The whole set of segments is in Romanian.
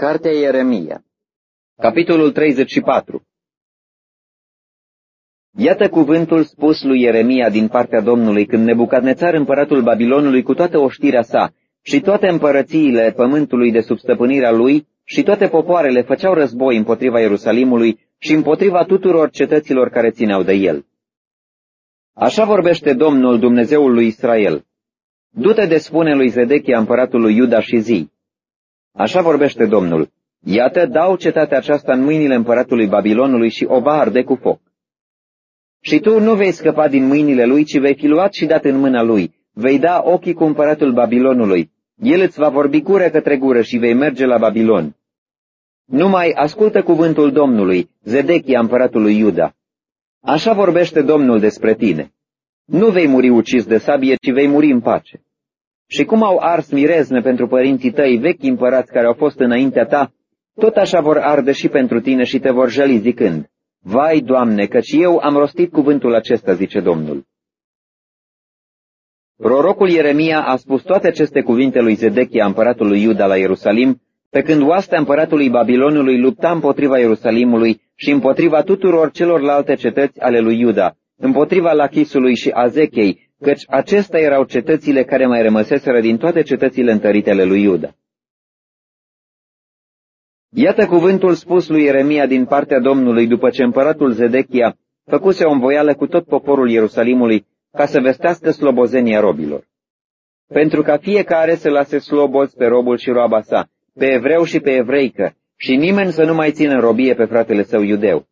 Cartea Ieremia Capitolul 34 Iată cuvântul spus lui Ieremia din partea Domnului când Nebucadnețar împăratul Babilonului cu toată oștirea sa și toate împărățiile pământului de sub stăpânirea lui și toate popoarele făceau război împotriva Ierusalimului și împotriva tuturor cetăților care țineau de el. Așa vorbește Domnul Dumnezeul lui Israel. Du-te de spune lui Zedechia împăratul lui Iuda și zi. Așa vorbește Domnul. Iată, dau cetatea aceasta în mâinile împăratului Babilonului și o va arde cu foc. Și tu nu vei scăpa din mâinile lui, ci vei fi luat și dat în mâna lui. Vei da ochii cu împăratul Babilonului. El îți va vorbi gură către gură și vei merge la Babilon. Numai ascultă cuvântul Domnului, Zedechia împăratului Iuda. Așa vorbește Domnul despre tine. Nu vei muri ucis de sabie, ci vei muri în pace. Și cum au ars mirezne pentru părinții tăi, vechi împărați care au fost înaintea ta, tot așa vor arde și pentru tine și te vor jăli zicând, Vai, Doamne, căci eu am rostit cuvântul acesta, zice Domnul. Prorocul Ieremia a spus toate aceste cuvinte lui Zedechia, împăratul lui Iuda la Ierusalim, pe când oastea împăratului Babilonului lupta împotriva Ierusalimului și împotriva tuturor celorlalte cetăți ale lui Iuda, împotriva Lachisului și Azechei, căci acestea erau cetățile care mai rămăseseră din toate cetățile întărite ale lui Iuda. Iată cuvântul spus lui Ieremia din partea Domnului după ce împăratul Zedechia făcuse o învoială cu tot poporul Ierusalimului ca să vestească slobozenia robilor. Pentru ca fiecare să lase sloboz pe robul și roaba sa, pe evreu și pe evreică, și nimeni să nu mai țină în robie pe fratele său iudeu.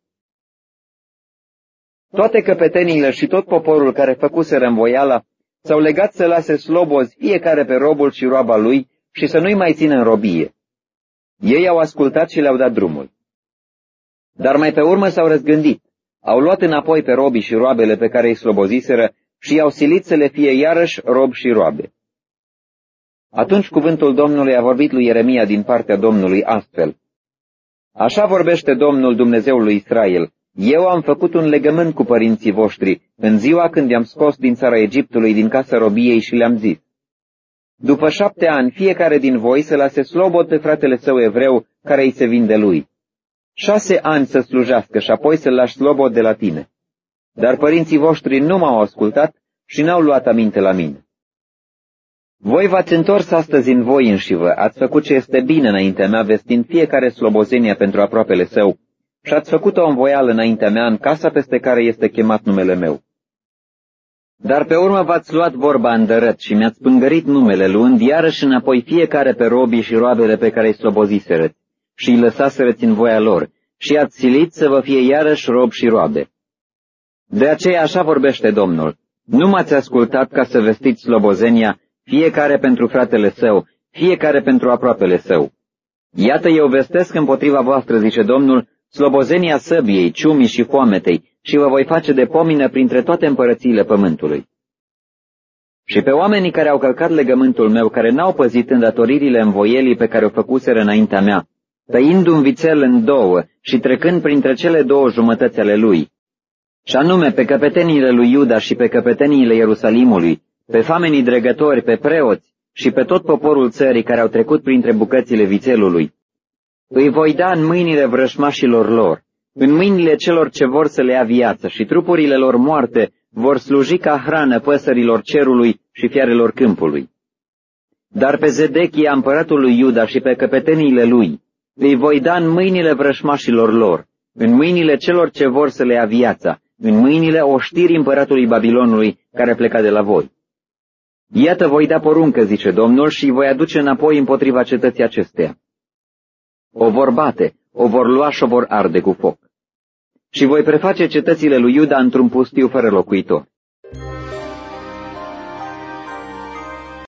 Toate căpeteniile și tot poporul care făcuse învoiala s-au legat să lase slobozi fiecare pe robul și roaba lui și să nu-i mai țină în robie. Ei au ascultat și le-au dat drumul. Dar mai pe urmă s-au răzgândit, au luat înapoi pe robii și roabele pe care îi sloboziseră și i-au silit să le fie iarăși rob și roabe. Atunci cuvântul Domnului a vorbit lui Ieremia din partea Domnului astfel. Așa vorbește Domnul Dumnezeul lui Israel. Eu am făcut un legământ cu părinții voștri în ziua când i-am scos din țara Egiptului, din casa robiei și le-am zis. După șapte ani, fiecare din voi să lase slobot pe fratele său evreu care îi se vinde lui. Șase ani să slujească și apoi să-l lași slobot de la tine. Dar părinții voștri nu m-au ascultat și n-au luat aminte la mine. Voi v-ați întors astăzi în voi înșivă, ați făcut ce este bine înaintea mea, vestind fiecare slobozenia pentru aproapele său, și ați făcut o învoială înaintea mea în casa peste care este chemat numele meu. Dar pe urmă v-ați luat vorba îndărăt și mi-ați pângărit numele, luând iarăși înapoi fiecare pe robii și roabele pe care îi sloboziserăți și îi lăsaserăți în voia lor și ați silit să vă fie iarăși rob și roabe. De aceea așa vorbește Domnul. Nu m-ați ascultat ca să vestiți slobozenia, fiecare pentru fratele său, fiecare pentru aproapele său. Iată eu vestesc împotriva voastră, zice Domnul, slobozenia săbiei, ciumii și foametei, și vă voi face de pomină printre toate împărățiile pământului. Și pe oamenii care au călcat legământul meu, care n-au păzit îndatoririle învoielii pe care o făcuseră înaintea mea, tăind un vițel în două și trecând printre cele două jumătăți ale lui, și anume pe căpeteniile lui Iuda și pe căpeteniile Ierusalimului, pe famenii dregători, pe preoți și pe tot poporul țării care au trecut printre bucățile vițelului, îi voi da în mâinile vrășmașilor lor, în mâinile celor ce vor să le ia viață și trupurile lor moarte vor sluji ca hrană păsărilor cerului și fiarelor câmpului. Dar pe Zedechia, împăratul lui Iuda și pe căpeteniile lui, îi voi da în mâinile vrășmașilor lor, în mâinile celor ce vor să le ia viața, în mâinile oștirii împăratului Babilonului care pleca de la voi. Iată voi da poruncă, zice Domnul, și voi aduce înapoi împotriva cetății acesteia. O vor bate, o vor lua și o vor arde cu foc. Și voi preface cetățile lui Iuda într-un pustiu fără locuitor.